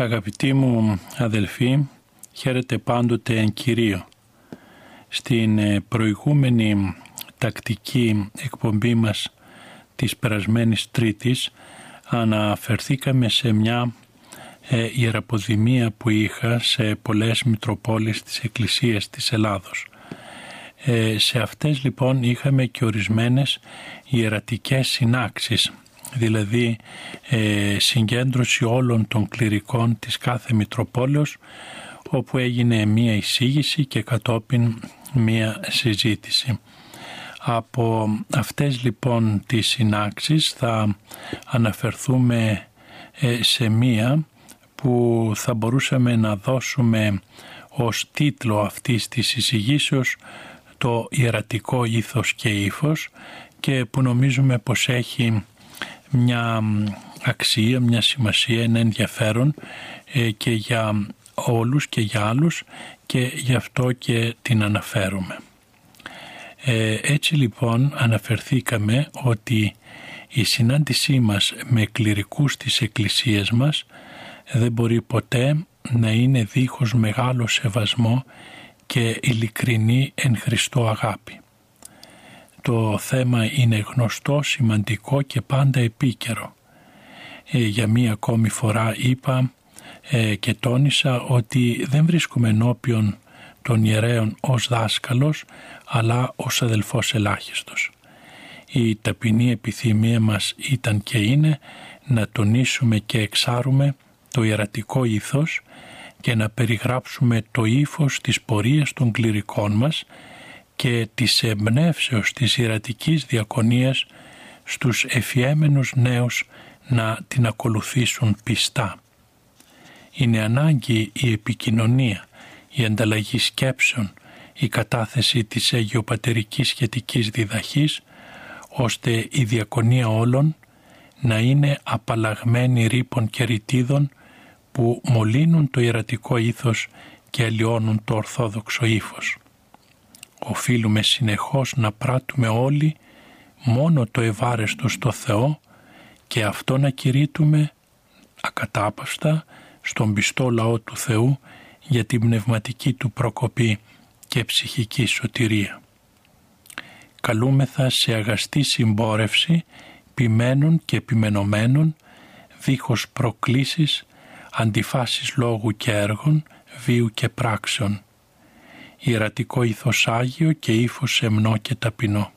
Αγαπητοί μου αδελφοί, χαίρετε πάντοτε εν Κυρίω. Στην ε, προηγούμενη τακτική εκπομπή μας της περασμένης Τρίτης αναφερθήκαμε σε μια ε, ιεραποδημία που είχα σε πολλές Μητροπόλεις της Εκκλησίας της Ελλάδος. Ε, σε αυτές λοιπόν είχαμε και ορισμένες ιερατικές συνάξεις δηλαδή ε, συγκέντρωση όλων των κληρικών της κάθε Μητροπόλεως όπου έγινε μία εισήγηση και κατόπιν μία συζήτηση. Από αυτές λοιπόν τις συνάξεις θα αναφερθούμε ε, σε μία που θα μπορούσαμε να δώσουμε ως τίτλο αυτής της εισηγήσεως το ιερατικό ήθος και ύφος και που νομίζουμε πως έχει μια αξία, μια σημασία, ένα ενδιαφέρον ε, και για όλους και για άλλους και γι' αυτό και την αναφέρουμε. Ε, έτσι λοιπόν αναφερθήκαμε ότι η συνάντησή μας με κληρικούς της Εκκλησίας μας δεν μπορεί ποτέ να είναι δίχως μεγάλο σεβασμό και ειλικρινή εν Χριστώ αγάπη. Το θέμα είναι γνωστό, σημαντικό και πάντα επίκαιρο. Ε, για μία ακόμη φορά είπα ε, και τόνισα ότι δεν βρίσκουμε ενώπιον των ιερέων ως δάσκαλος αλλά ως αδελφός ελάχιστος. Η ταπεινή επιθυμία μας ήταν και είναι να τονίσουμε και εξάρουμε το ιερατικό ήθος και να περιγράψουμε το ύφος της πορείας των κληρικών μας και της εμπνεύσεως της ιερατικής διακονίας στους εφιέμενους νέους να την ακολουθήσουν πιστά. Είναι ανάγκη η επικοινωνία, η ανταλλαγή σκέψεων, η κατάθεση της αγιοπατερικής σχετικής διδαχής, ώστε η διακονία όλων να είναι απαλλαγμένη ρήπων και ρητίδων που μολύνουν το ιερατικό ήθος και αλλοιώνουν το ορθόδοξο ύφος. Οφείλουμε συνεχώς να πράττουμε όλοι μόνο το ευάρεστο στο Θεό και αυτό να κηρύττουμε ακατάπαυστα στον πιστό λαό του Θεού για την πνευματική του προκοπή και ψυχική σωτηρία. Καλούμεθα σε αγαστή συμπόρευση ποιμένων και επιμενωμένων δίχως προκλήσεις, αντιφάσεις λόγου και έργων, βίου και πράξεων, ιερατικό ήθος Άγιο και ύφος σεμνό και ταπεινό.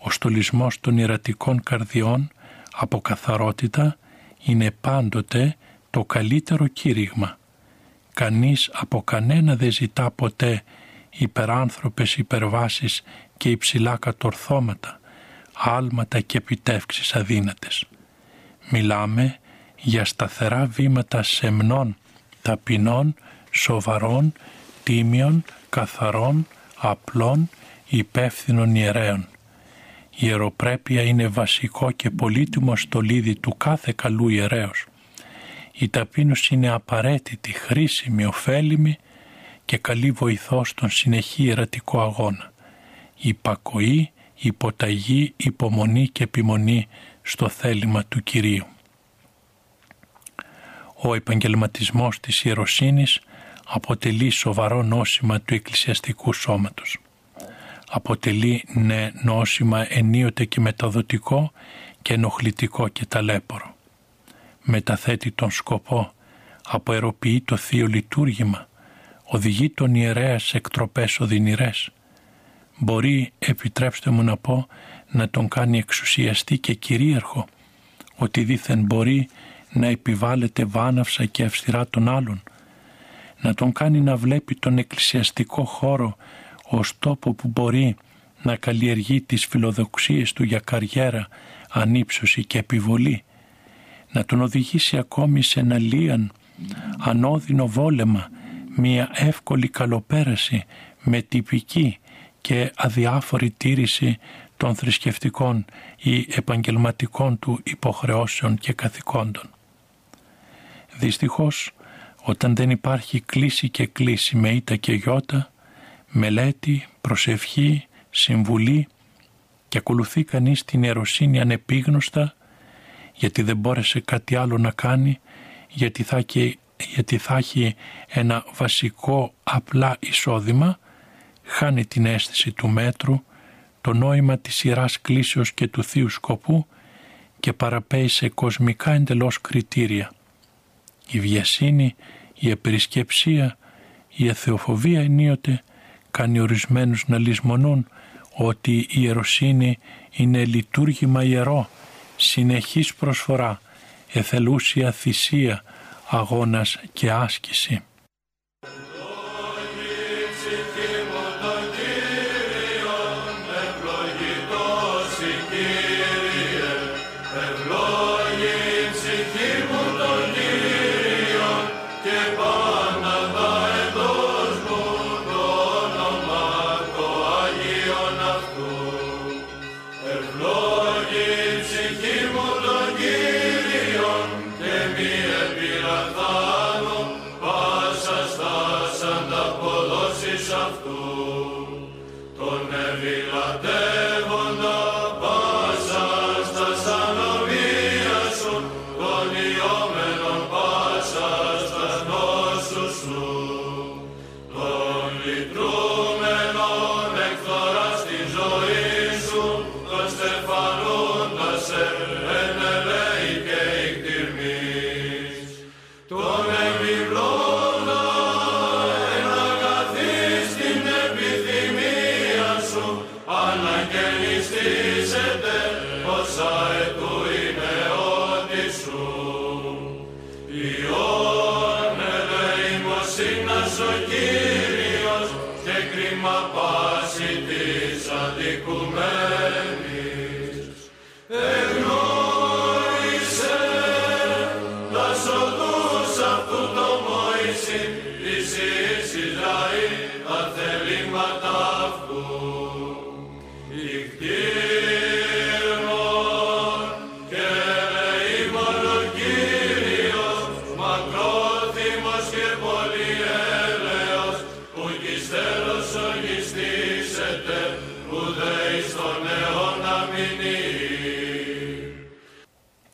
Ο στολισμός των ιερατικών καρδιών από καθαρότητα είναι πάντοτε το καλύτερο κήρυγμα. Κανείς από κανένα δεν ζητά ποτέ υπεράνθρωπες υπερβάσεις και υψηλά κατορθώματα, άλματα και επιτεύξεις αδύνατες. Μιλάμε για σταθερά βήματα σεμνών, ταπεινών, σοβαρών, τίμιων, καθαρών, απλών, υπεύθυνων ιερέων. Η ιεροπρέπεια είναι βασικό και πολύτιμο στολίδι του κάθε καλού ιερέως. Η ταπείνωση είναι απαραίτητη, χρήσιμη, ωφέλιμη και καλή βοηθός στον συνεχή ιερατικό αγώνα. Η υπακοή, υποταγή, υπομονή και επιμονή στο θέλημα του Κυρίου. Ο επαγγελματισμός της ιεροσύνης αποτελεί σοβαρό νόσημα του εκκλησιαστικού σώματος. αποτελεί ναι νόσημα ενίοτε και μεταδοτικό και ενοχλητικό και ταλέπορο. Μεταθέτει τον σκοπό, αποεροποιεί το θείο λειτουργήμα, οδηγεί τον ιερέα σε εκτροπές οδυνηρές. Μπορεί, επιτρέψτε μου να πω, να τον κάνει εξουσιαστή και κυρίαρχο, ότι δήθεν μπορεί να επιβάλλεται βάναυσα και αυστηρά των άλλων, να τον κάνει να βλέπει τον εκκλησιαστικό χώρο ως τόπο που μπορεί να καλλιεργεί τις φιλοδοξίες του για καριέρα, ανύψωση και επιβολή, να τον οδηγήσει ακόμη σε ένα λίαν, ανώδυνο βόλεμα, μια εύκολη καλοπέραση με τυπική και αδιάφορη τήρηση των θρησκευτικών ή επαγγελματικών του υποχρεώσεων και καθηκόντων. Δυστυχώς, όταν δεν υπάρχει κλίση και κλίση με ήττα και γιώτα, μελέτη, προσευχή, συμβουλή και ακολουθεί κανείς την ιεροσύνη ανεπίγνωστα γιατί δεν μπόρεσε κάτι άλλο να κάνει, γιατί θα, έχει, γιατί θα έχει ένα βασικό απλά εισόδημα, χάνει την αίσθηση του μέτρου, το νόημα της σειράς κλήσεως και του θείου σκοπού και παραπέει σε κοσμικά εντελώς κριτήρια. Η βιασύνη, η επερισκεψία, η εθεοφοβία ενίοτε κάνει ορισμένους να λησμονούν ότι η ιεροσύνη είναι λειτουργήμα ιερό, συνεχής προσφορά, εθελούσια θυσία, αγώνας και άσκηση.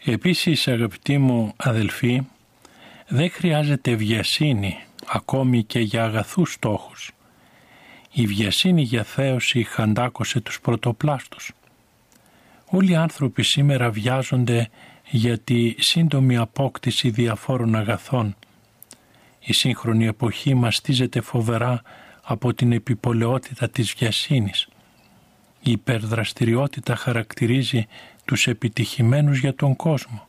Επίσης αγαπητοί μου αδελφοί, δεν χρειάζεται βιασύνη ακόμη και για αγαθούς στόχους. Η βιασύνη για θέωση χαντάκωσε τους πρωτοπλάστους. Όλοι οι άνθρωποι σήμερα βιάζονται για τη σύντομη απόκτηση διαφόρων αγαθών. Η σύγχρονη εποχή μαστίζεται φοβερά από την επιπολαιότητα της βιασύνης. Η υπερδραστηριότητα χαρακτηρίζει τους επιτυχημένους για τον κόσμο.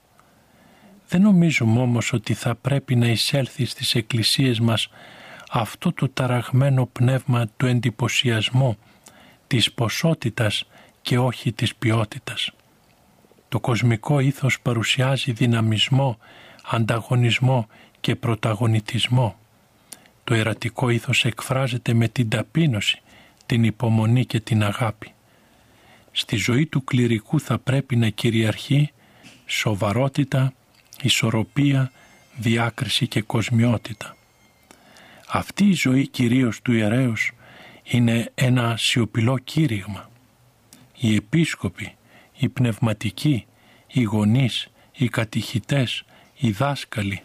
Δεν νομίζουμε όμως ότι θα πρέπει να εισέλθει στις εκκλησίες μας αυτό το ταραγμένο πνεύμα του εντυπωσιασμού, της ποσότητας και όχι της ποιότητας. Το κοσμικό ήθος παρουσιάζει δυναμισμό, ανταγωνισμό και πρωταγωνιτισμό. Το ερατικό ήθος εκφράζεται με την ταπείνωση, την υπομονή και την αγάπη. Στη ζωή του κληρικού θα πρέπει να κυριαρχεί σοβαρότητα, ισορροπία, διάκριση και κοσμιότητα. Αυτή η ζωή κυρίως του ιερέως είναι ένα σιωπηλό κήρυγμα. Οι επίσκοποι, οι πνευματικοί, οι γονείς, οι κατηχητές, οι δάσκαλοι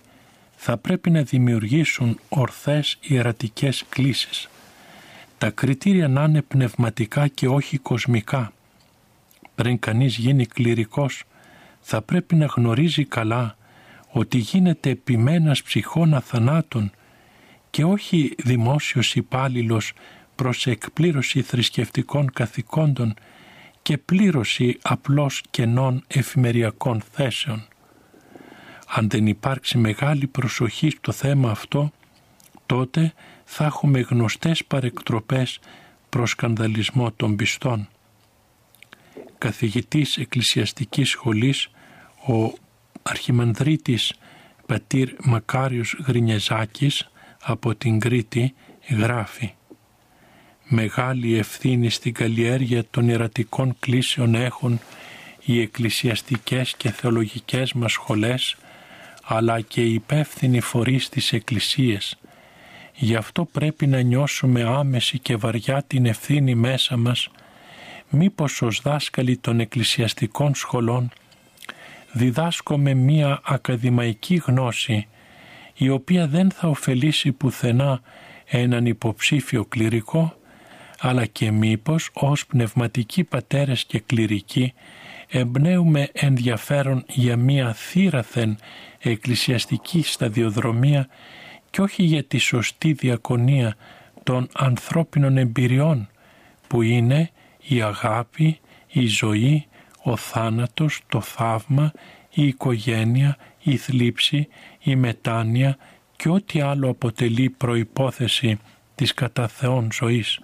θα πρέπει να δημιουργήσουν ορθές ιερατικές κλίσεις, τα κριτήρια να είναι πνευματικά και όχι κοσμικά. Πριν κανείς γίνει κληρικός, θα πρέπει να γνωρίζει καλά ότι γίνεται επιμένας ψυχών αθανάτων και όχι δημόσιος υπάλληλος προς εκπλήρωση θρησκευτικών καθηκόντων και πλήρωση απλώς κενών εφημεριακών θέσεων. Αν δεν υπάρξει μεγάλη προσοχή στο θέμα αυτό, τότε θα έχουμε γνωστές παρεκτροπές προς σκανδαλισμό των πιστών. Καθηγητής εκκλησιαστικής σχολής, ο αρχιμανδρίτης πατήρ Μακάριος Γρινιεζάκης από την Κρήτη γράφει «Μεγάλη ευθύνη στην καλλιέργεια των ιερατικών κλήσεων έχουν οι εκκλησιαστικές και θεολογικές μας σχολές αλλά και οι υπεύθυνοι φορείς της Εκκλησίας. Γι' αυτό πρέπει να νιώσουμε άμεση και βαριά την ευθύνη μέσα μας μήπως ως δάσκαλοι των εκκλησιαστικών σχολών διδάσκουμε μία ακαδημαϊκή γνώση η οποία δεν θα ωφελήσει πουθενά έναν υποψήφιο κληρικό αλλά και μήπως ως πνευματικοί πατέρες και κληρικοί εμπνέουμε ενδιαφέρον για μία θύραθεν εκκλησιαστική σταδιοδρομία και όχι για τη σωστή διακονία των ανθρώπινων εμπειριών που είναι η αγάπη, η ζωή, ο θάνατος, το θαύμα, η οικογένεια, η θλίψη, η μετάνοια και ό,τι άλλο αποτελεί προϋπόθεση της κατά Θεόν ζωής.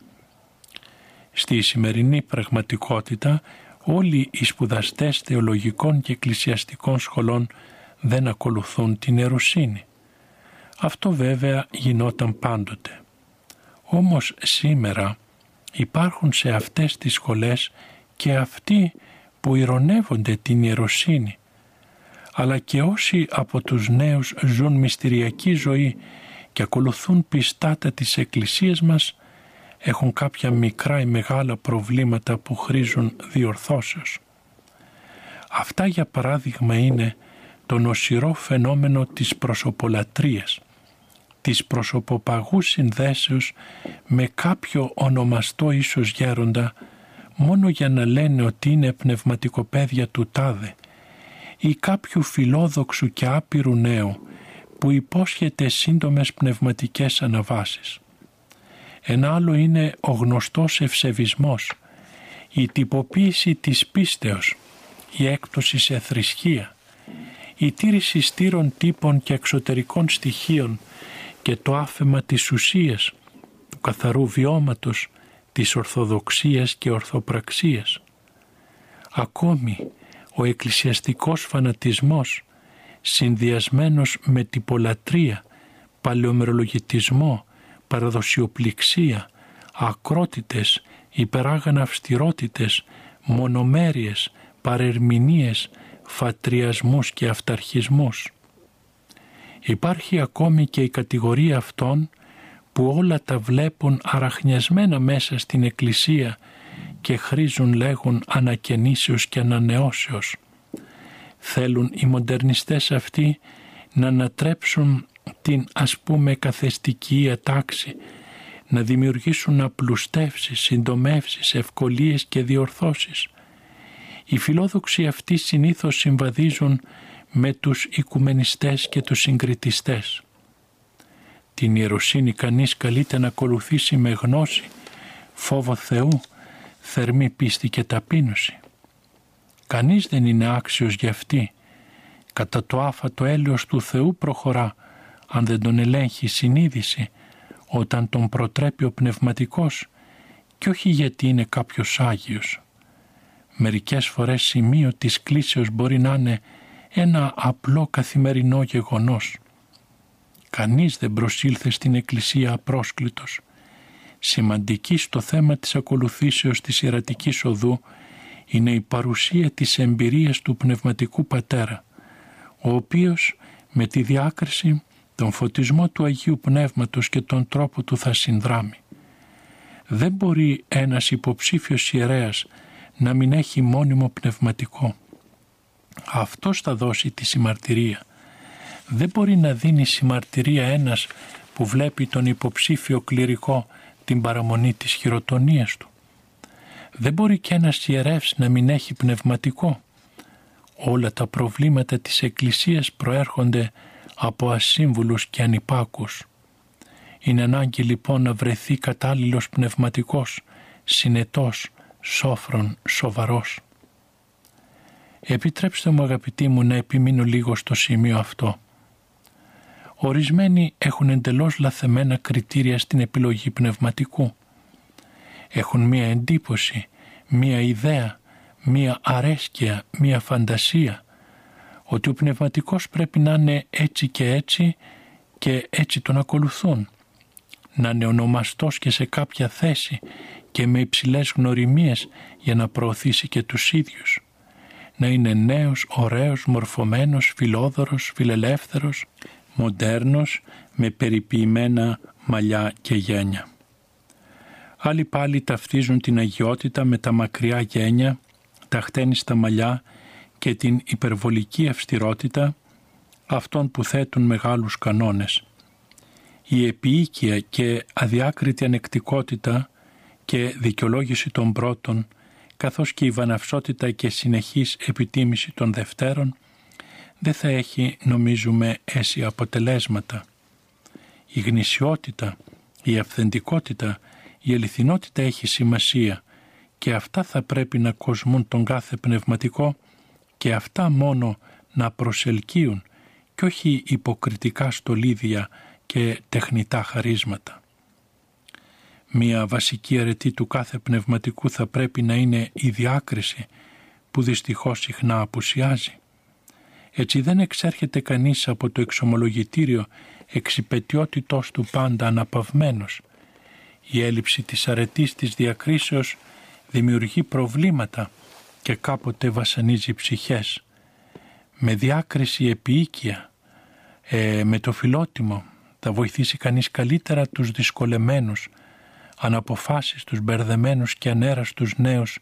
Στη σημερινή πραγματικότητα όλοι οι σπουδαστές θεολογικών και εκκλησιαστικών σχολών δεν ακολουθούν την ερωσύνη. Αυτό βέβαια γινόταν πάντοτε. Όμως σήμερα υπάρχουν σε αυτές τις σχολές και αυτοί που ηρωνεύονται την ιεροσύνη, αλλά και όσοι από τους νέους ζουν μυστηριακή ζωή και ακολουθούν πιστάτα της Εκκλησίας μας, έχουν κάποια μικρά ή μεγάλα προβλήματα που χρήζουν διορθώσεως. Αυτά για παράδειγμα είναι το νοσηρό φαινόμενο της προσωπολατρίας, της προσωποπαγούς συνδέσεως με κάποιο ονομαστό ίσως γέροντα μόνο για να λένε ότι είναι πνευματικοπαίδια του τάδε ή κάποιου φιλόδοξου και άπειρου νέου που υπόσχεται σύντομες πνευματικές αναβάσεις. Ένα άλλο είναι ο γνωστός ευσεβισμός, η τυποποίηση της πίστεως, η έκπτωση σε θρησκεία, η τήρηση στήρων τύπων και εξωτερικών στοιχείων και το άφεμα της ουσίας, του καθαρού βιώματος, της ορθοδοξίας και ορθοπραξίας. Ακόμη ο εκκλησιαστικός φανατισμός συνδυασμένος με τυπολατρία, παλαιομερολογητισμό, παραδοσιοπληξία, ακρότητες, υπεράγανα αυστηρότητες, μονομέρειες, παρερμηνίες, φατριασμούς και αυταρχισμούς. Υπάρχει ακόμη και η κατηγορία αυτών που όλα τα βλέπουν αραχνιασμένα μέσα στην Εκκλησία και χρήζουν λέγουν ανακαινήσεως και ανανεώσεως. Θέλουν οι μοντερνιστές αυτοί να ανατρέψουν την ας πούμε καθεστική ατάξη, να δημιουργήσουν απλουστεύσεις, συντομεύσεις, ευκολίες και διορθώσεις. Οι φιλόδοξοι αυτοί συνήθως συμβαδίζουν με τους οικουμενιστές και τους συγκριτιστές. Την ιεροσύνη κανείς καλείται να ακολουθήσει με γνώση, φόβο Θεού, θερμή πίστη και ταπείνωση. Κανείς δεν είναι άξιος για αυτή. Κατά το άφατο έλεος του Θεού προχωρά, αν δεν τον ελέγχει συνείδηση, όταν τον προτρέπει ο πνευματικός και όχι γιατί είναι κάποιος Άγιος. Μερικές φορές σημείο της κλίσεως μπορεί να είναι ένα απλό καθημερινό γεγονός. Κανείς δεν προσήλθε στην Εκκλησία απρόσκλητος. Σημαντική στο θέμα της ακολουθήσεως της ιερατικής οδού είναι η παρουσία της εμπειρίας του Πνευματικού Πατέρα, ο οποίος με τη διάκριση, τον φωτισμό του Αγίου Πνεύματος και τον τρόπο του θα συνδράμει. Δεν μπορεί ένας υποψήφιος ιερέας να μην έχει μόνιμο πνευματικό. Αυτός θα δώσει τη συμμαρτυρία. Δεν μπορεί να δίνει συμμαρτυρία ένας που βλέπει τον υποψήφιο κληρικό την παραμονή της χειροτονίας του. Δεν μπορεί και ένας ιερεύς να μην έχει πνευματικό. Όλα τα προβλήματα της Εκκλησίας προέρχονται από ασύμβουλους και ανυπάκους. Είναι ανάγκη λοιπόν να βρεθεί κατάλληλος πνευματικός, συνετός, σόφρον, σοβαρός. Επιτρέψτε μου αγαπητοί μου να επιμείνω λίγο στο σημείο αυτό. Ορισμένοι έχουν εντελώς λαθεμένα κριτήρια στην επιλογή πνευματικού. Έχουν μία εντύπωση, μία ιδέα, μία αρέσκεια, μία φαντασία ότι ο πνευματικός πρέπει να είναι έτσι και έτσι και έτσι τον ακολουθούν. Να είναι ονομαστός και σε κάποια θέση και με υψηλές γνωριμίες για να προωθήσει και τους ίδιους. Να είναι νέος, ωραίος, μορφωμένος, φιλόδωρος, φιλελεύθερος, μοντέρνος, με περιποιημένα μαλλιά και γένια. Άλλοι πάλι ταυτίζουν την αγιότητα με τα μακριά γένια, τα χτένιστα μαλλιά και την υπερβολική αυστηρότητα αυτών που θέτουν μεγάλους κανόνες. Η επίοικια και αδιάκριτη ανεκτικότητα και δικαιολόγηση των πρώτων, καθώς και η βαναυσότητα και συνεχής επιτίμηση των δευτέρων, δεν θα έχει, νομίζουμε, αίσια αποτελέσματα. Η γνησιότητα, η αυθεντικότητα, η αληθινότητα έχει σημασία και αυτά θα πρέπει να κοσμούν τον κάθε πνευματικό και αυτά μόνο να προσελκύουν και όχι υποκριτικά στολίδια και τεχνητά χαρίσματα. Μία βασική αρετή του κάθε πνευματικού θα πρέπει να είναι η διάκριση που δυστυχώς συχνά απουσιάζει. Έτσι δεν εξέρχεται κανείς από το εξομολογητήριο εξυπετιότητός του πάντα αναπαυμένος. Η έλλειψη της αρετής της διακρίσεως δημιουργεί προβλήματα και κάποτε βασανίζει ψυχές. Με διάκριση επίοικια, ε, με το φιλότιμο, θα βοηθήσει κανείς καλύτερα τους δυσκολεμένους, αναποφάσεις τους μπερδεμένους και ανέραστους νέους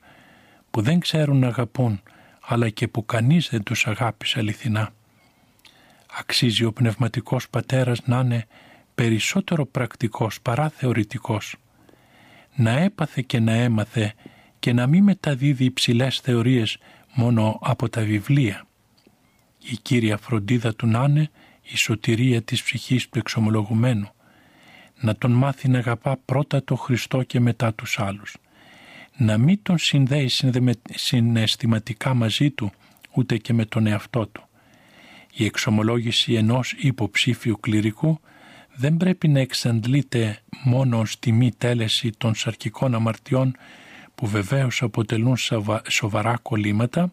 που δεν ξέρουν να αγαπούν, αλλά και που κανείς δεν τους αγάπησε αληθινά. Αξίζει ο πνευματικός πατέρας να είναι περισσότερο πρακτικός παρά θεωρητικός. Να έπαθε και να έμαθε και να μην μεταδίδει υψηλές θεωρίες μόνο από τα βιβλία. Η κύρια φροντίδα του να είναι η σωτηρία της ψυχής του εξομολογουμένου, να τον μάθει να αγαπά πρώτα το Χριστό και μετά τους άλλους, να μην τον συνδέει συναισθηματικά μαζί του, ούτε και με τον εαυτό του. Η εξομολόγηση ενός υποψήφιου κληρικού δεν πρέπει να εξαντλείται μόνο στη μη τέλεση των σαρκικών αμαρτιών που βεβαίως αποτελούν σοβαρά κολλήματα,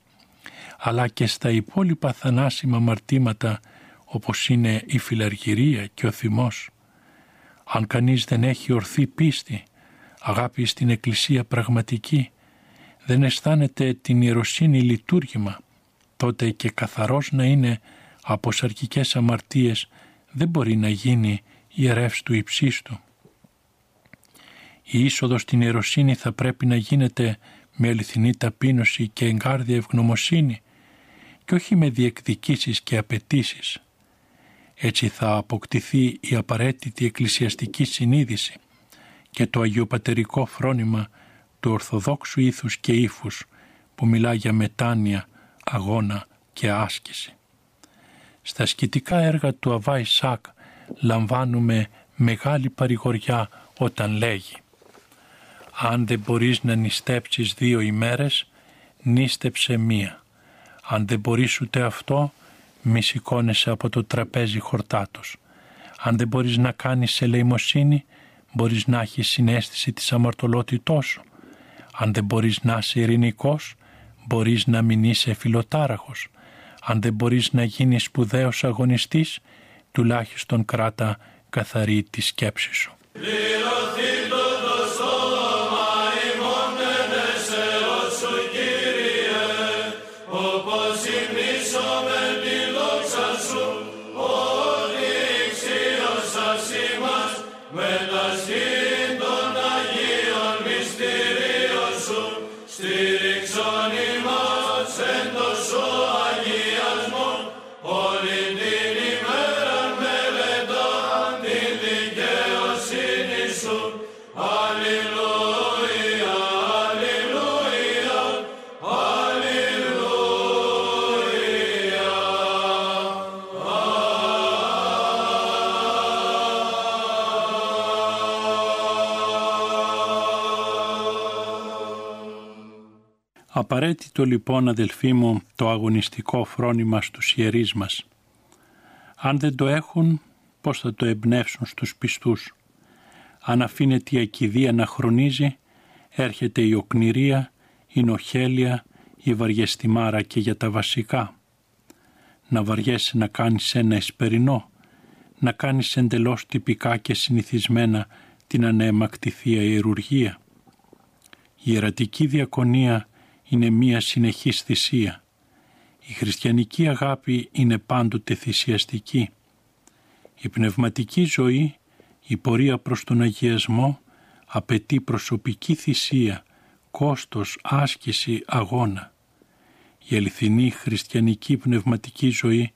αλλά και στα υπόλοιπα θανάσιμα αμαρτήματα όπως είναι η φιλαργυρία και ο θυμός. Αν κανείς δεν έχει ορθή πίστη, αγάπη στην Εκκλησία πραγματική, δεν αισθάνεται την ιεροσύνη λειτουργήμα, τότε και καθαρός να είναι από σαρκικές αμαρτίες δεν μπορεί να γίνει ιερεύς του υψίστου. Η είσοδος στην ιεροσύνη θα πρέπει να γίνεται με αληθινή ταπείνωση και εγκάρδια ευγνωμοσύνη και όχι με διεκδικήσεις και απαιτήσεις. Έτσι θα αποκτηθεί η απαραίτητη εκκλησιαστική συνείδηση και το αγιοπατερικό φρόνημα του Ορθοδόξου ήθους και ύφους που μιλά για μετάνοια, αγώνα και άσκηση. Στα σκητικά έργα του Αβάη Σάκ λαμβάνουμε μεγάλη παρηγοριά όταν λέγει «Αν δεν μπορείς να νηστέψεις δύο ημέρες, νήστεψε μία. Αν δεν μπορείς ούτε αυτό, μη σηκώνεσαι από το τραπέζι χορτάτος. Αν δεν μπορείς να κάνεις ελεημοσύνη, μπορείς να έχεις συνέστηση της αμαρτωλότητός σου. Αν δεν μπορείς να είσαι ειρηνικός, μπορείς να μην είσαι φιλοτάραχος. Αν δεν μπορείς να γίνεις σπουδαίος αγωνιστής, τουλάχιστον κράτα καθαρή τη σκέψη σου. Απαραίτητο λοιπόν αδελφοί μου το αγωνιστικό φρόνημα στους ιερείς μας. Αν δεν το έχουν πώς θα το εμπνεύσουν στους πιστούς; Αν αφήνεται η ακιδεία να χρονίζει έρχεται η οκνηρία, η νοχέλια, η βαριεστημάρα και για τα βασικά. Να βαριέσαι να κάνεις ένα εσπερινό, να κάνεις εντελώς τυπικά και συνηθισμένα την ανέμακτη Θεία Ιερουργία. Η ιερατική διακονία είναι μία συνεχής θυσία. Η χριστιανική αγάπη είναι πάντοτε θυσιαστική. Η πνευματική ζωή, η πορεία προς τον αγιασμό, απαιτεί προσωπική θυσία, κόστος, άσκηση, αγώνα. Η αληθινή χριστιανική πνευματική ζωή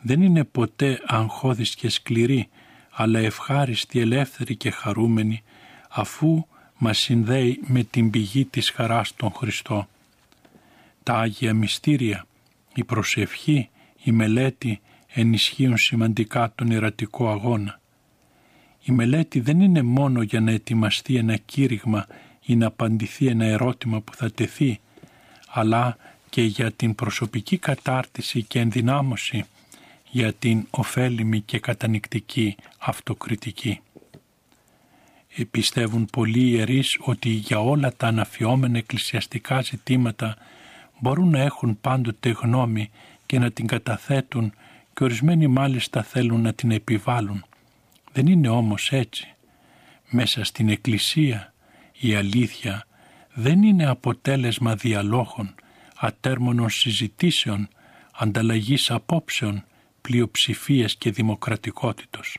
δεν είναι ποτέ αγχώδης και σκληρή, αλλά ευχάριστη, ελεύθερη και χαρούμενη, αφού μας συνδέει με την πηγή της χαράς των Χριστό. Τα Άγια Μυστήρια, η προσευχή, η μελέτη ενισχύουν σημαντικά τον ερατικό αγώνα. Η μελέτη δεν είναι μόνο για να ετοιμαστεί ένα κήρυγμα ή να απαντηθεί ένα ερώτημα που θα τεθεί, αλλά και για την προσωπική κατάρτιση και ενδυνάμωση, για την ωφέλιμη και κατανικτική αυτοκριτική. Πιστεύουν πολλοί ιερείς ότι για όλα τα αναφιόμενα εκκλησιαστικά ζητήματα μπορούν να έχουν πάντοτε γνώμη και να την καταθέτουν και ορισμένοι μάλιστα θέλουν να την επιβάλλουν. Δεν είναι όμως έτσι. Μέσα στην Εκκλησία η αλήθεια δεν είναι αποτέλεσμα διαλόγων, ατέρμονων συζητήσεων, ανταλλαγής απόψεων, πλειοψηφίας και δημοκρατικότητος.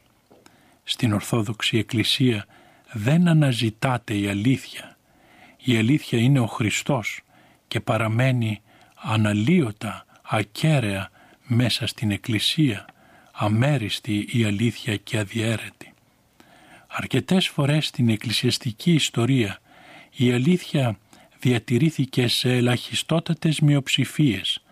Στην Ορθόδοξη Εκκλησία δεν αναζητάται η αλήθεια. Η αλήθεια είναι ο Χριστός και παραμένει αναλύωτα, ακέραια μέσα στην Εκκλησία, αμέριστη η αλήθεια και αδιέρετη. Αρκετές φορές στην εκκλησιαστική ιστορία η αλήθεια διατηρήθηκε σε ελαχιστότατες μειοψηφίες.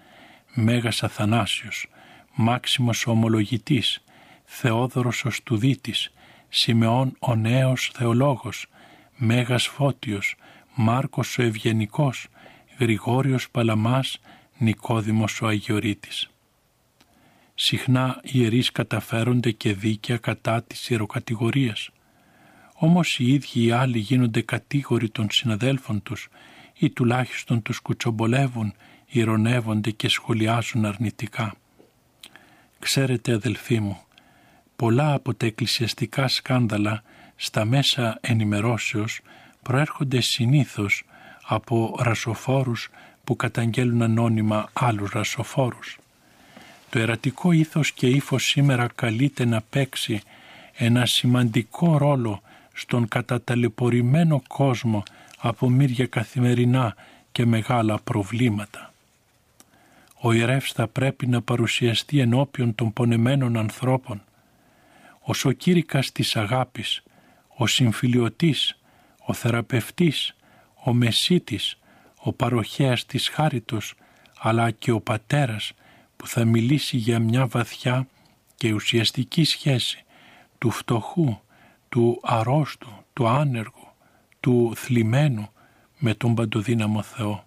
Μέγας Αθανάσιος, Μάξιμος ο Ομολογητής, Θεόδωρος ο Στουδίτης, Σιμεών ο Νέος Θεολόγος, Μέγας Φώτιος, Μάρκος ο Ευγενικός, Γρηγόριος Παλαμάς, Νικόδημος ο Αγιορείτης. Συχνά οι ιερείς καταφέρονται και δίκαια κατά της ιεροκατηγορίας. Όμως οι ίδιοι οι άλλοι γίνονται κατήγοροι των συναδέλφων τους ή τουλάχιστον τους κουτσομπολεύουν, ηρωνεύονται και σχολιάζουν αρνητικά. Ξέρετε αδελφοί μου, πολλά από τα εκκλησιαστικά σκάνδαλα στα μέσα ενημερώσεως προέρχονται συνήθως από ρασοφόρους που καταγγέλουν ανώνυμα άλλους ρασοφόρους. Το ερατικό ήθος και ύφος σήμερα καλείται να παίξει ένα σημαντικό ρόλο στον καταταλαιπωρημένο κόσμο από μύρια καθημερινά και μεγάλα προβλήματα. Ο ιερεύς θα πρέπει να παρουσιαστεί ενώπιον των πονεμένων ανθρώπων, ο σοκήρικας της αγάπης, ο συμφιλιωτής, ο θεραπευτής, ο μεσίτης, ο παροχέας της χάριτος, αλλά και ο πατέρας που θα μιλήσει για μια βαθιά και ουσιαστική σχέση του φτωχού, του αρρώστου, του άνεργου, του θλιμμένου με τον παντοδύναμο Θεό.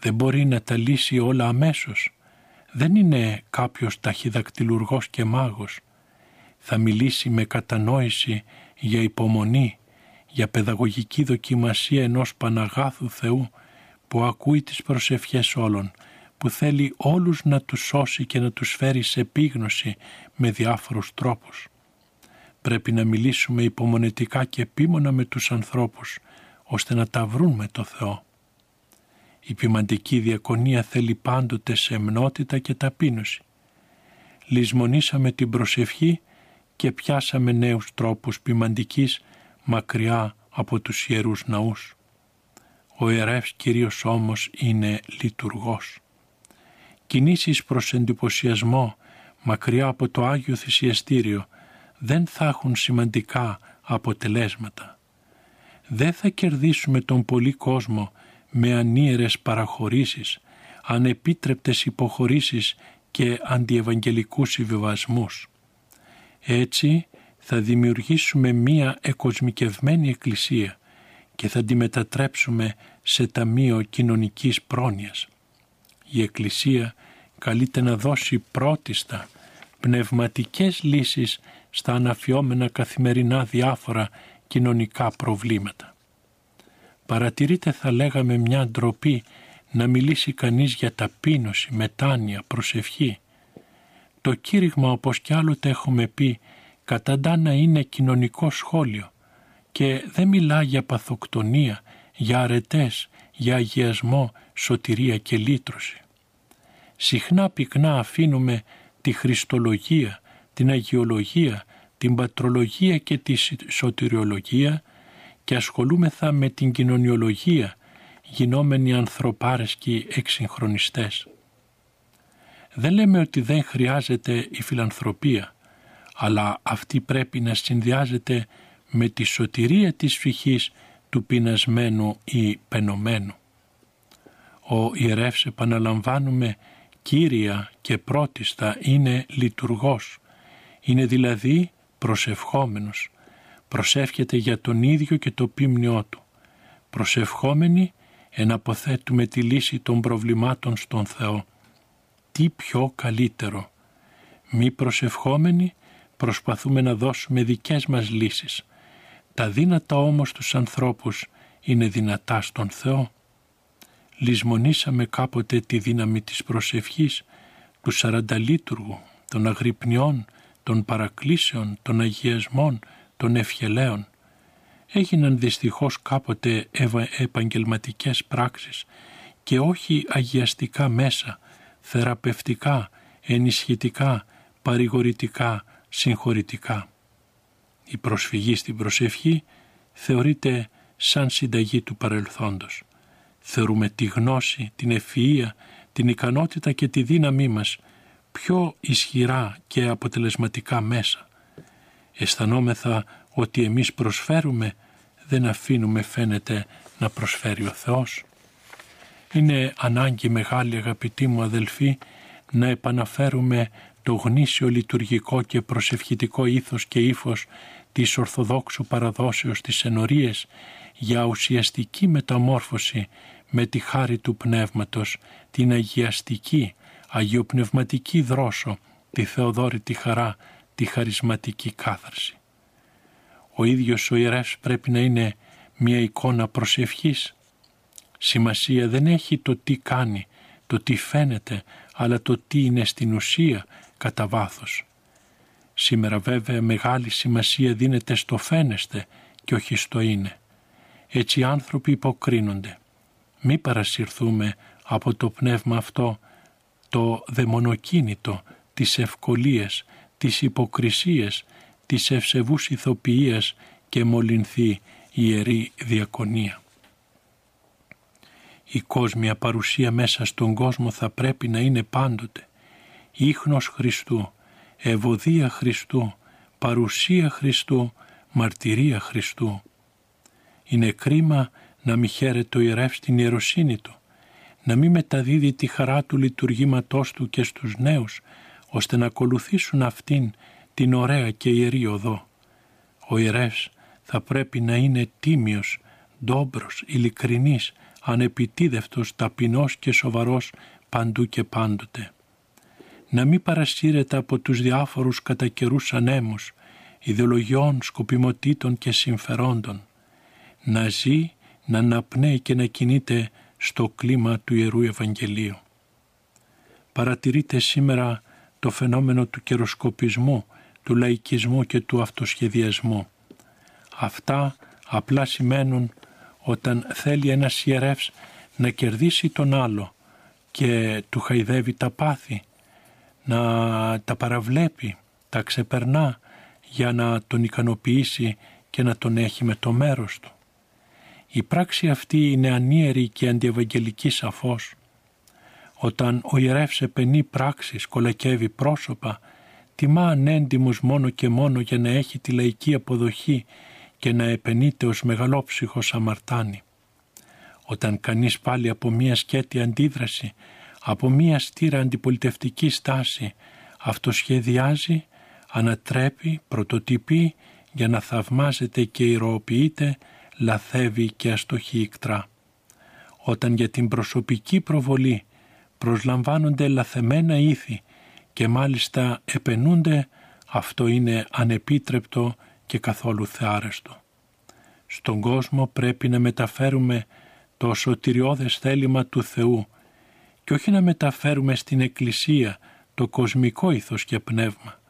Δεν μπορεί να τα λύσει όλα αμέσως. Δεν είναι κάποιος ταχυδακτηλουργός και μάγος. Θα μιλήσει με κατανόηση για υπομονή, για παιδαγωγική δοκιμασία ενός Παναγάθου Θεού που ακούει τις προσευχές όλων, που θέλει όλους να τους σώσει και να τους φέρει σε επίγνωση με διάφορους τρόπους. Πρέπει να μιλήσουμε υπομονετικά και επίμονα με τους ανθρώπους, ώστε να τα βρουν με το Θεό. Η ποιμαντική διακονία θέλει πάντοτε σεμνότητα και ταπείνωση. Λυσμονήσαμε την προσευχή και πιάσαμε νέους τρόπους ποιμαντικής μακριά από τους ιερούς ναούς. Ο ιερεύς κυρίως όμως είναι λειτουργός. Κινήσεις προς εντυπωσιασμό μακριά από το Άγιο Θυσιαστήριο δεν θα έχουν σημαντικά αποτελέσματα. Δεν θα κερδίσουμε τον πολύ κόσμο με ανίερες παραχωρήσεις, ανεπίτρεπτες υποχωρήσεις και αντιευαγγελικούς συμβιβασμούς. Έτσι θα δημιουργήσουμε μία εκοσμικευμένη εκκλησία και θα τη μετατρέψουμε σε ταμείο κοινωνικής πρόνοιας. Η Εκκλησία καλείται να δώσει πρώτιστα πνευματικές λύσεις στα αναφιόμενα καθημερινά διάφορα κοινωνικά προβλήματα. Παρατηρείται θα λέγαμε μια ντροπή να μιλήσει κανείς για ταπείνωση, μετάνοια, προσευχή. Το κήρυγμα όπως κι άλλοτε έχουμε πει καταντά να είναι κοινωνικό σχόλιο και δεν μιλά για παθοκτονία, για αρετές, για αγιασμό, σωτηρία και λύτρωση. Συχνά πυκνά αφήνουμε τη χριστολογία, την αγιολογία, την πατρολογία και τη σωτηριολογία και ασχολούμεθα με την κοινωνιολογία, γινόμενοι ανθρωπάρεσκοι εξυγχρονιστές. Δεν λέμε ότι δεν χρειάζεται η φιλανθρωπία, αλλά αυτή πρέπει να συνδυάζεται με τη σωτηρία της φυχής του πεινασμένου ή πενωμένου. Ο ιερεύς επαναλαμβάνουμε κύρια και πρώτιστα είναι λειτουργός, είναι δηλαδή προσευχόμενος, προσεύχεται για τον ίδιο και το πίμνιό του. Προσευχόμενοι εναποθέτουμε τη λύση των προβλημάτων στον Θεό. Τι πιο καλύτερο. Μη προσευχόμενοι προσπαθούμε να δώσουμε δικές μας λύσεις. Τα δύνατα όμως τους ανθρώπους είναι δυνατά στον Θεό. Λυσμονήσαμε κάποτε τη δύναμη της προσευχής, του σαρανταλίτουργου, των αγρυπνιών, των παρακλήσεων, των αγιασμών, των ευχελαίων. Έγιναν δυστυχώς κάποτε επαγγελματικές πράξεις και όχι αγιαστικά μέσα, θεραπευτικά, ενισχυτικά, παρηγορητικά, συγχωρητικά. Η προσφυγή στην προσευχή θεωρείται σαν συνταγή του παρελθόντος. Θεωρούμε τη γνώση, την ευφυΐα, την ικανότητα και τη δύναμή μας πιο ισχυρά και αποτελεσματικά μέσα. Αισθανόμεθα ότι εμείς προσφέρουμε, δεν αφήνουμε φαίνεται να προσφέρει ο Θεός. Είναι ανάγκη μεγάλη αγαπητοί μου αδελφοί να επαναφέρουμε το γνήσιο λειτουργικό και προσευχητικό ήθος και ύφος της Ορθοδόξου παραδόσεως της ενορίες για ουσιαστική μεταμόρφωση με τη χάρη του Πνεύματος, την αγιαστική, αγιοπνευματική δρόσο, τη θεοδόρητη χαρά, τη χαρισματική κάθαρση. Ο ίδιος ο ιερεύς πρέπει να είναι μια εικόνα προσευχής. Σημασία δεν έχει το τι κάνει, το τι φαίνεται, αλλά το τι είναι στην ουσία κατά βάθος. Σήμερα βέβαια μεγάλη σημασία δίνεται στο φαίνεστε και όχι στο είναι. Έτσι οι άνθρωποι υποκρίνονται. Μη παρασυρθούμε από το πνεύμα αυτό το δαιμονοκίνητο, της ευκολίας, της υποκρισίας, της ευσεβούς ηθοποιίας και μολυνθεί η Ιερή Διακονία. Η κόσμια παρουσία μέσα στον κόσμο θα πρέπει να είναι πάντοτε ίχνος Χριστού, ευωδία Χριστού, παρουσία Χριστού, μαρτυρία Χριστού. Είναι κρίμα να μη χαίρεται ο ιερεύς την ιεροσύνη του, να μην μεταδίδει τη χαρά του λειτουργήματός του και στους νέους, ώστε να ακολουθήσουν αυτήν την ωραία και ιερή οδό. Ο ιερεύς θα πρέπει να είναι τίμιος, ντόμπρος, ειλικρινής, ανεπιτίδευτος, ταπεινός και σοβαρός παντού και πάντοτε. Να μην παρασύρεται από τους διάφορους κατά καιρούς ανέμους, ιδεολογιών, σκοπιμοτήτων και συμφερόντων. Να ζει, να αναπνέει και να κινείται στο κλίμα του Ιερού Ευαγγελίου. Παρατηρείται σήμερα το φαινόμενο του καιροσκοπισμού, του λαϊκισμού και του αυτοσχεδιασμού. Αυτά απλά σημαίνουν όταν θέλει ένας ιερεύς να κερδίσει τον άλλο και του χαϊδεύει τα πάθη, να τα παραβλέπει, τα ξεπερνά για να τον ικανοποιήσει και να τον έχει με το μέρος του. Η πράξη αυτή είναι ανίερη και αντιευαγγελική σαφώς. Όταν ο ιερεύς επενεί πράξεις, κολακεύει πρόσωπα, τιμά ανέντιμος μόνο και μόνο για να έχει τη λαϊκή αποδοχή και να επενείται ως μεγαλόψυχος αμαρτάνει. Όταν κανείς πάλι από μία σκέτη αντίδραση, από μία στήρα αντιπολιτευτικής στάση, αυτοσχεδιάζει, ανατρέπει, πρωτοτυπεί για να θαυμάζεται και ηρωοποιείται λαθεύει και αστοχή ικτρά. όταν για την προσωπική προβολή προσλαμβάνονται λαθεμένα ήθη και μάλιστα επενούνται, αυτό είναι ανεπίτρεπτο και καθόλου θεάρεστο. Στον κόσμο πρέπει να μεταφέρουμε το σωτηριώδες θέλημα του Θεού και όχι να μεταφέρουμε στην Εκκλησία το κοσμικό ήθος και πνεύμα.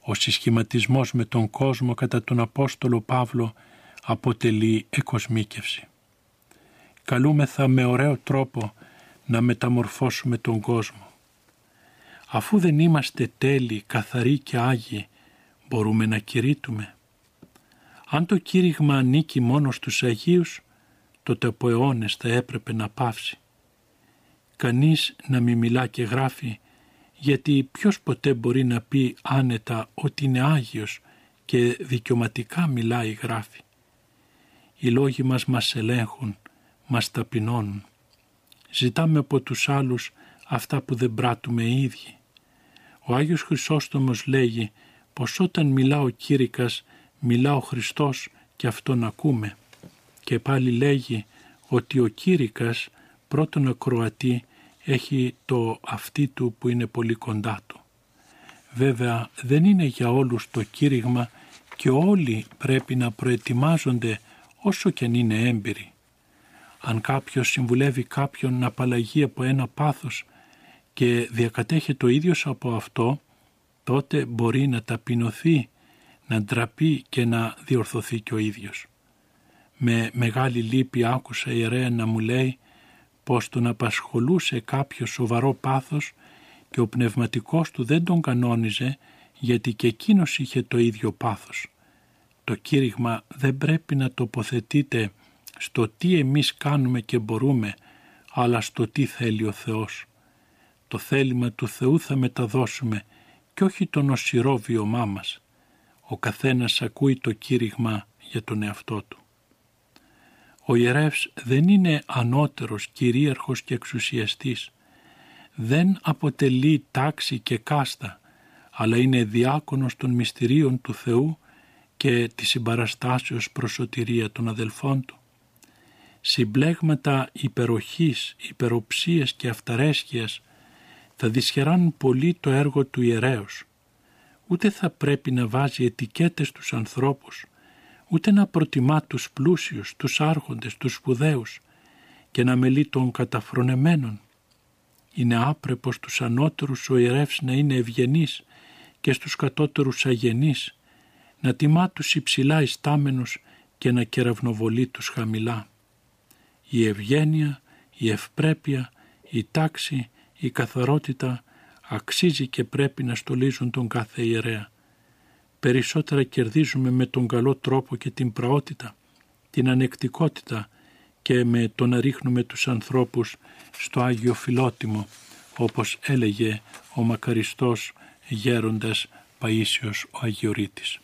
Ο συσχηματισμός με τον κόσμο κατά τον Απόστολο Παύλο αποτελεί εκοσμίκευση. Καλούμεθα με ωραίο τρόπο να μεταμορφώσουμε τον κόσμο. Αφού δεν είμαστε τέλειοι, καθαροί και άγιοι, μπορούμε να κηρύττουμε. Αν το κήρυγμα ανήκει μόνο στους Αγίους, τότε από αιώνες θα έπρεπε να πάυσει. Κανείς να μην μιλά και γράφει, γιατί ποιος ποτέ μπορεί να πει άνετα ότι είναι Άγιος και δικαιωματικά μιλάει γράφει. Οι λόγοι μας μας ελέγχουν, μας ταπεινώνουν. Ζητάμε από τους άλλους αυτά που δεν πράττουμε οι ίδιοι. Ο Άγιος Χρυσόστομος λέγει πως όταν μιλά ο Κήρυκας μιλά ο Χριστός και αυτόν ακούμε. Και πάλι λέγει ότι ο Κήρυκας πρώτον ακροατή έχει το αυτί του που είναι πολύ κοντά του. Βέβαια δεν είναι για όλους το κήρυγμα και όλοι πρέπει να προετοιμάζονται όσο και αν είναι έμπειροι. Αν κάποιος συμβουλεύει κάποιον να απαλλαγεί από ένα πάθος και διακατέχει το ίδιος από αυτό, τότε μπορεί να ταπεινωθεί, να ντραπεί και να διορθωθεί και ο ίδιος. Με μεγάλη λύπη άκουσα ιερέα να μου λέει πως τον απασχολούσε κάποιο σοβαρό πάθος και ο πνευματικός του δεν τον κανόνιζε γιατί και εκείνος είχε το ίδιο πάθος. Το κήρυγμα δεν πρέπει να τοποθετείται στο τι εμείς κάνουμε και μπορούμε, αλλά στο τι θέλει ο Θεός. Το θέλημα του Θεού θα μεταδώσουμε και όχι το νοσηρό βιωμά μας. Ο καθένας ακούει το κήρυγμα για τον εαυτό του. Ο ιερεύς δεν είναι ανώτερος, κυρίαρχος και εξουσιαστής. Δεν αποτελεί τάξη και κάστα, αλλά είναι διάκονος των μυστηρίων του Θεού και της συμπαραστάσεως προσωτηρία των αδελφών του. Συμπλέγματα υπεροχής, υπεροψίας και αυταρέσκειας θα δυσχεράνουν πολύ το έργο του ιερέως. Ούτε θα πρέπει να βάζει ετικέτες στους ανθρώπους, ούτε να προτιμά τους πλούσιους, τους άρχοντες, τους σπουδαίους και να μελεί των καταφρονεμένων. Είναι άπρεπος στους ανώτερους ο ιερεύς να είναι ευγενής και στους κατώτερους αγενής, να τιμά τους υψηλά ιστάμενους και να κεραυνοβολεί τους χαμηλά. Η ευγένεια, η ευπρέπεια, η τάξη, η καθαρότητα αξίζει και πρέπει να στολίζουν τον κάθε ιερέα περισσότερα κερδίζουμε με τον καλό τρόπο και την πραότητα, την ανεκτικότητα και με το να ρίχνουμε τους ανθρώπους στο Άγιο Φιλότιμο, όπως έλεγε ο μακαριστός γέροντας Παΐσιος ο Αγιορείτης.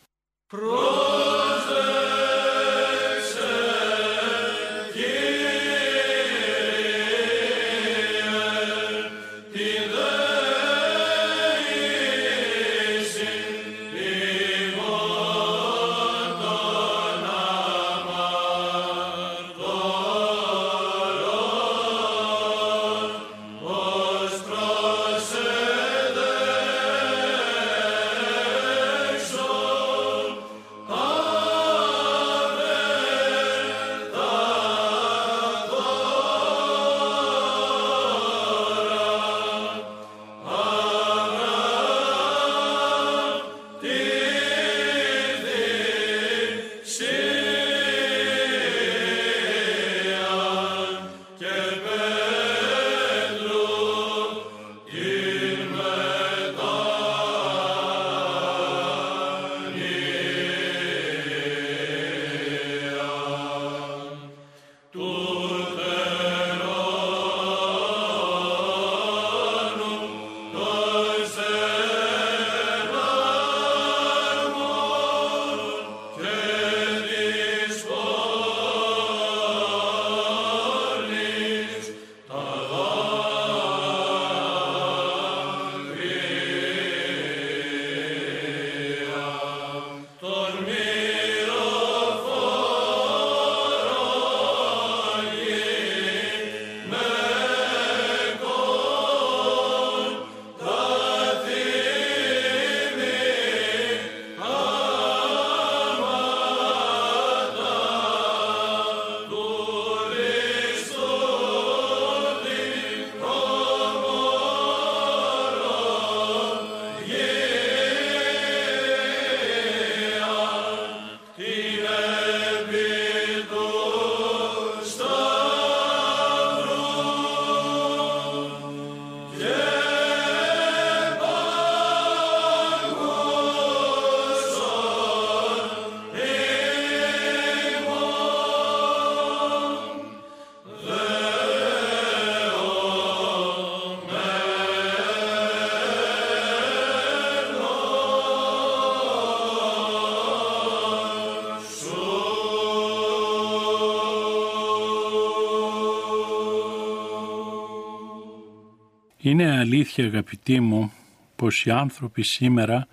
Είναι αλήθεια αγαπητοί μου πως οι άνθρωποι σήμερα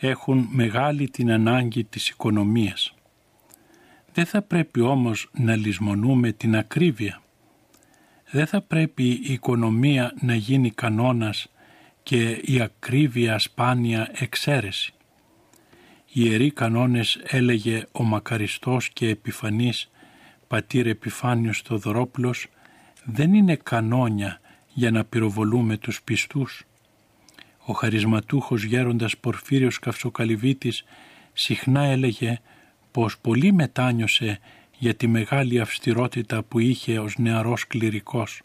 έχουν μεγάλη την ανάγκη της οικονομίας. Δεν θα πρέπει όμως να λησμονούμε την ακρίβεια. Δεν θα πρέπει η οικονομία να γίνει κανόνας και η ακρίβεια σπάνια εξαίρεση. Οι ιεροί κανόνες έλεγε ο μακαριστός και επιφανής πατήρ Επιφάνιος Θοδωρόπουλος δεν είναι κανόνια για να πυροβολούμε τους πιστούς. Ο χαρισματούχος γέροντας Πορφύριος Καυσοκαλυβίτης συχνά έλεγε πως πολύ μετάνιωσε για τη μεγάλη αυστηρότητα που είχε ως νεαρός κληρικός.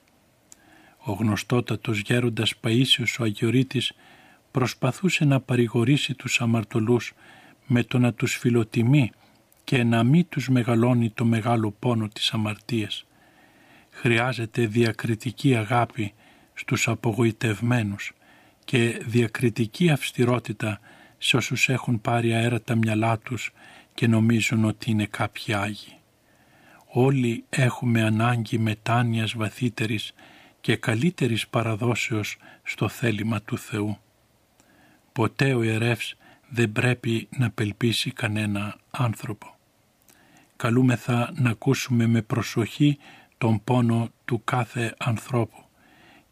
Ο γνωστότατος γέροντας Παΐσιος ο Αγιορείτης προσπαθούσε να παρηγορήσει τους αμαρτωλούς με το να τους φιλοτιμεί και να μην τους μεγαλώνει το μεγάλο πόνο της αμαρτίας. Χρειάζεται διακριτική αγάπη στους απογοητευμένους και διακριτική αυστηρότητα σε όσους έχουν πάρει αέρα τα μυαλά τους και νομίζουν ότι είναι κάποιοι Άγιοι. Όλοι έχουμε ανάγκη μετάνοιας βαθύτερης και καλύτερης παραδόσεως στο θέλημα του Θεού. Ποτέ ο ιερεύς δεν πρέπει να πελπίσει κανένα άνθρωπο. Καλούμεθα να ακούσουμε με προσοχή τον πόνο του κάθε ανθρώπου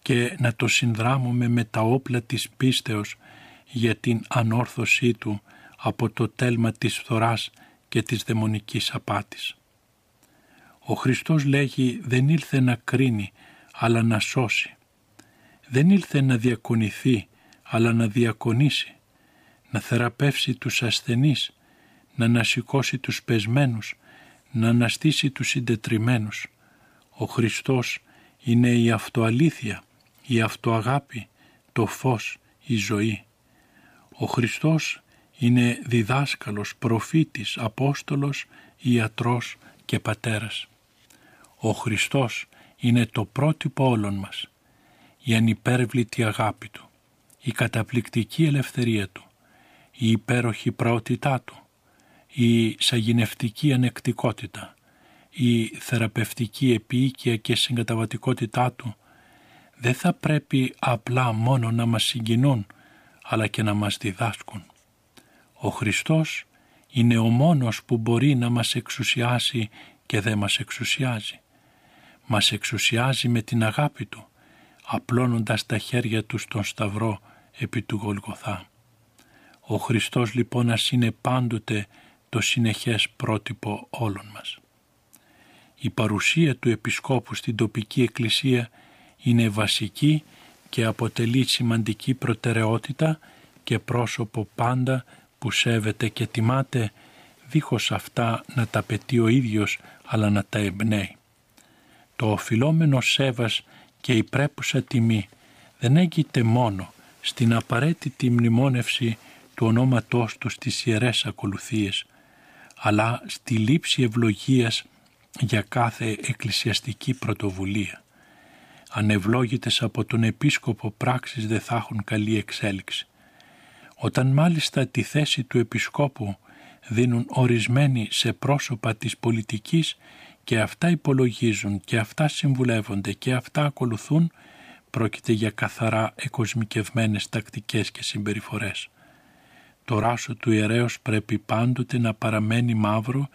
και να το συνδράμουμε με τα όπλα της πίστεως για την ανόρθωσή του από το τέλμα της φθοράς και της δαιμονικής απάτης. Ο Χριστός λέγει δεν ήλθε να κρίνει αλλά να σώσει. Δεν ήλθε να διακονηθεί αλλά να διακονήσει, να θεραπεύσει τους ασθενείς, να ανασηκώσει τους πεσμένους, να αναστήσει τους συντετριμένους. Ο Χριστός είναι η αυτοαλήθεια, η αυτοαγάπη, το φως, η ζωή. Ο Χριστός είναι διδάσκαλος, προφήτης, απόστολος, ιατρός και πατέρας. Ο Χριστός είναι το πρότυπο όλων μας, η ανυπέρβλητη αγάπη Του, η καταπληκτική ελευθερία Του, η υπέροχη πραότητά Του, η σαγηνευτική ανεκτικότητα, η θεραπευτική επίοικια και συγκαταβατικότητά Του δεν θα πρέπει απλά μόνο να μας συγκινούν, αλλά και να μας διδάσκουν. Ο Χριστός είναι ο μόνος που μπορεί να μας εξουσιάσει και δεν μας εξουσιάζει. Μας εξουσιάζει με την αγάπη Του, απλώνοντας τα χέρια Του στον Σταυρό επί του Γολγοθά. Ο Χριστός λοιπόν ας είναι πάντοτε το συνεχές πρότυπο όλων μας. Η παρουσία του Επισκόπου στην τοπική εκκλησία είναι βασική και αποτελεί σημαντική προτεραιότητα και πρόσωπο πάντα που σέβεται και τιμάται δίχως αυτά να τα πετύει ο ίδιος αλλά να τα εμπνέει. Το οφειλόμενο σέβας και η πρέπουσα τιμή δεν έγκυται μόνο στην απαραίτητη μνημόνευση του ονόματός τους στις ιερές ακολουθίες, αλλά στη λήψη ευλογίας για κάθε εκκλησιαστική πρωτοβουλία. Ανευλόγητες από τον επίσκοπο πράξεις δεν θα έχουν καλή εξέλιξη. Όταν μάλιστα τη θέση του επισκόπου δίνουν ορισμένοι σε πρόσωπα της πολιτικής και αυτά υπολογίζουν και αυτά συμβουλεύονται και αυτά ακολουθούν, πρόκειται για καθαρά εκοσμικευμένες τακτικές και συμπεριφορές. Το ράσο του ιερέως πρέπει πάντοτε να παραμένει μαύρο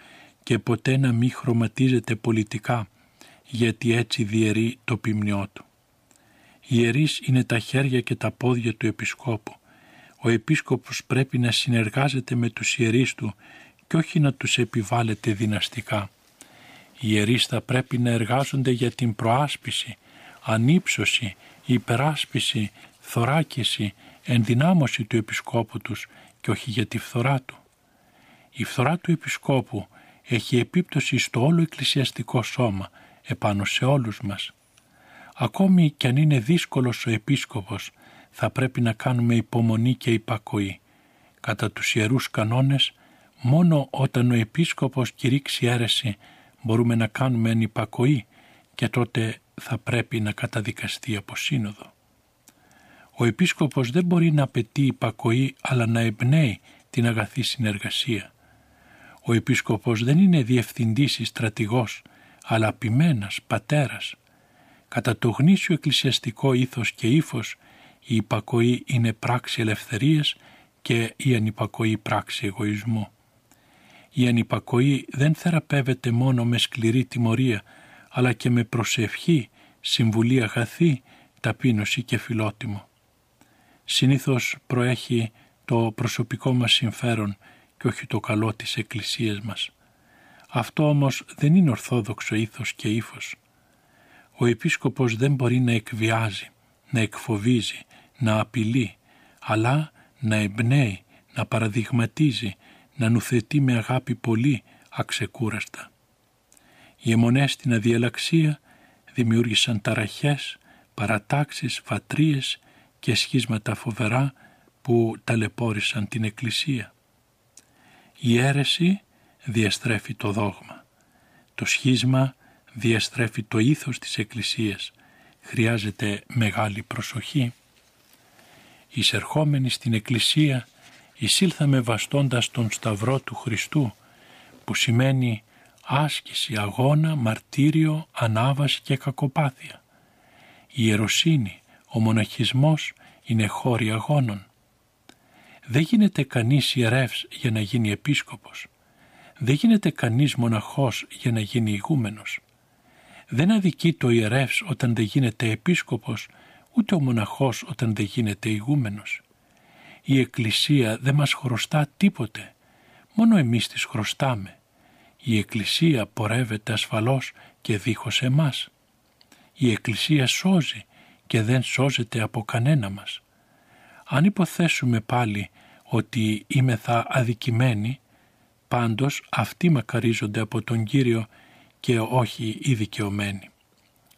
και ποτέ να μην χρωματίζεται πολιτικά, γιατί έτσι διαιρεί το ποιμνιό του. Η ιερείς είναι τα χέρια και τα πόδια του επισκόπου. Ο επίσκοπος πρέπει να συνεργάζεται με τους ιερείς του και όχι να τους επιβάλλεται δυναστικά. Οι ιερείς θα πρέπει να εργάζονται για την προάσπιση, ανύψωση, υπεράσπιση, θωράκιση, ενδυνάμωση του επισκόπου τους και όχι για τη φθορά του. Η φθορά του επισκόπου έχει επίπτωση στο όλο εκκλησιαστικό σώμα, επάνω σε όλους μας. Ακόμη κι αν είναι δύσκολος ο επίσκοπος, θα πρέπει να κάνουμε υπομονή και υπακοή. Κατά τους ιερούς κανόνες, μόνο όταν ο επίσκοπος κηρύξει αίρεση μπορούμε να κάνουμε ανυπακοή και τότε θα πρέπει να καταδικαστεί από σύνοδο. Ο επίσκοπος δεν μπορεί να απαιτεί υπακοή αλλά να εμπνέει την αγαθή συνεργασία. Ο επίσκοπος δεν είναι διευθυντής ή στρατηγός αλλά ποιμένας, πατέρας. Κατά το γνήσιο εκκλησιαστικό ήθος και ύφος η υπακοή είναι πράξη ελευθερίας και η ανυπακοή πράξη εγωισμού. Η ανυπακοή δεν θεραπεύεται μόνο με σκληρή τιμωρία, αλλά και με προσευχή, συμβουλή αγαθή, ταπείνωση και φιλότιμο. Συνήθως προέχει το προσωπικό μας συμφέρον και όχι το καλό της Εκκλησίας μας. Αυτό όμως δεν είναι ορθόδοξο ήθος και ύφος. Ο επίσκοπος δεν μπορεί να εκβιάζει, να εκφοβίζει, να απειλεί, αλλά να εμπνέει, να παραδειγματίζει, να νουθετεί με αγάπη πολύ αξεκούραστα. Οι αιμονές στην αδιαλαξία δημιούργησαν ταραχές, παρατάξεις, φατρίες και σχίσματα φοβερά που ταλαιπώρησαν την Εκκλησία. Η αίρεση διαστρέφει το δόγμα. Το σχίσμα διαστρέφει το ήθος της Εκκλησίας. Χρειάζεται μεγάλη προσοχή. Εισερχόμενοι στην Εκκλησία εισήλθαμε βαστώντας τον Σταυρό του Χριστού που σημαίνει άσκηση, αγώνα, μαρτύριο, ανάβαση και κακοπάθεια. Η ιεροσύνη, ο μοναχισμός είναι χώροι αγώνων. Δεν γίνεται κανείς ιερεύς για να γίνει επίσκοπος. Δεν γίνεται κανείς μοναχός για να γίνει ηγούμενος. Δεν αδικεί το ιερεύς όταν δεν γίνεται επίσκοπος, ούτε ο μοναχός όταν δεν γίνεται ηγούμενος. Η Εκκλησία δεν μας χρωστά τίποτε, μόνο εμείς της χρωστάμε. Η Εκκλησία πορεύεται ασφαλώς και δίχως εμάς. Η Εκκλησία σώζει και δεν σώζεται από κανένα μας. Αν υποθέσουμε πάλι ότι θα αδικημένοι, πάντως αυτοί μακαρίζονται από τον Κύριο και όχι οι δικαιωμένοι.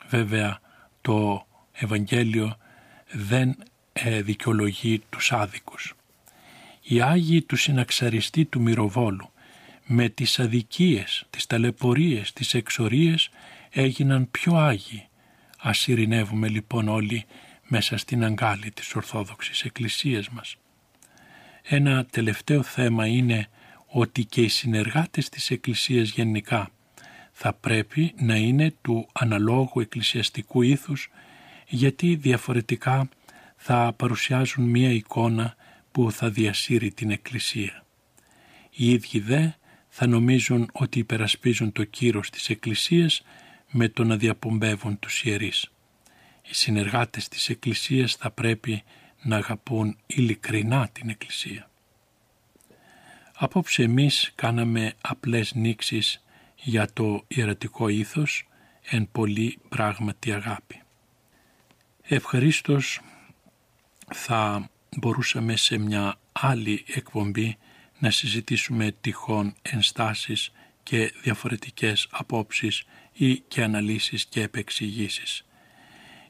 Βέβαια το Ευαγγέλιο δεν ε, δικαιολογεί τους άδικους. Οι Άγιοι του συναξαριστή του Μυροβόλου με τις αδικίες, τις ταλαιπωρίες, τις εξορίες έγιναν πιο Άγιοι. Ας ειρηνεύουμε λοιπόν όλοι μέσα στην αγκάλη της Ορθόδοξης Εκκλησίας μας. Ένα τελευταίο θέμα είναι ότι και οι συνεργάτες της Εκκλησίας γενικά θα πρέπει να είναι του αναλόγου εκκλησιαστικού ήθους γιατί διαφορετικά θα παρουσιάζουν μία εικόνα που θα διασύρει την Εκκλησία. Οι ίδιοι δε θα νομίζουν ότι υπερασπίζουν το κύρος της Εκκλησίας με το να διαπομπεύουν τους ιερείς. Οι συνεργάτες της Εκκλησίας θα πρέπει να αγαπούν ειλικρινά την Εκκλησία. Απόψε εμείς κάναμε απλές νήξεις για το ιερατικό ήθος εν πολύ πράγματι αγάπη. Ευχαρίστως θα μπορούσαμε σε μια άλλη εκπομπή να συζητήσουμε τυχόν ενστάσεις και διαφορετικές απόψεις ή και αναλύσεις και επεξηγήσεις.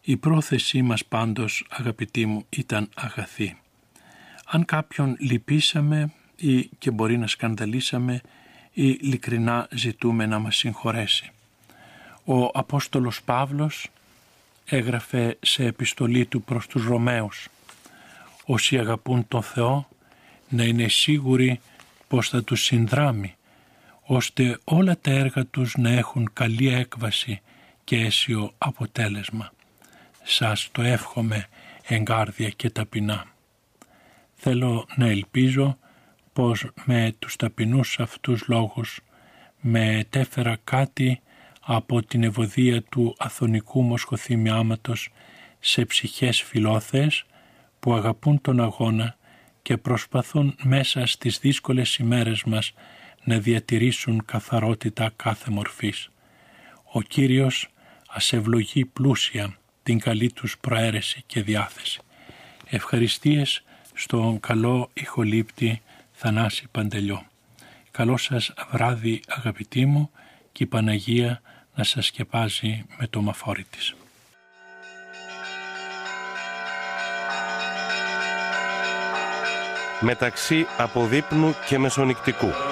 Η πρόθεσή μας πάντως αγαπητοί μου ήταν αγαθή. Αν κάποιον λυπήσαμε ή και μπορεί να σκανδαλίσαμε ή ειλικρινά ζητούμε να μας συγχωρέσει. Ο Απόστολος Παύλος έγραφε σε επιστολή του προς τους Ρωμαίους «Όσοι αγαπούν τον Θεό να είναι σίγουροι πως θα τους συνδράμει ώστε όλα τα έργα τους να έχουν καλή έκβαση και αίσιο αποτέλεσμα. Σας το εύχομαι εγκάρδια και ταπεινά. Θέλω να ελπίζω πως με τους ταπεινούς αυτούς λόγους με ετέφερα κάτι από την ευωδία του αθωνικού μοσχοθυμιάματος σε ψυχές φιλόθεες που αγαπούν τον αγώνα και προσπαθούν μέσα στις δύσκολες ημέρες μας να διατηρήσουν καθαρότητα κάθε μορφής. Ο Κύριος ας ευλογεί πλούσια την καλή τους προαίρεση και διάθεση. Ευχαριστίες στον καλό ηχολήπτη Θανάση Παντελιό. Καλό σας βράδυ αγαπητοί μου και η Παναγία να σας σκεπάζει με το μαφόρι της. Μεταξύ αποδείπνου και μεσονικτικού.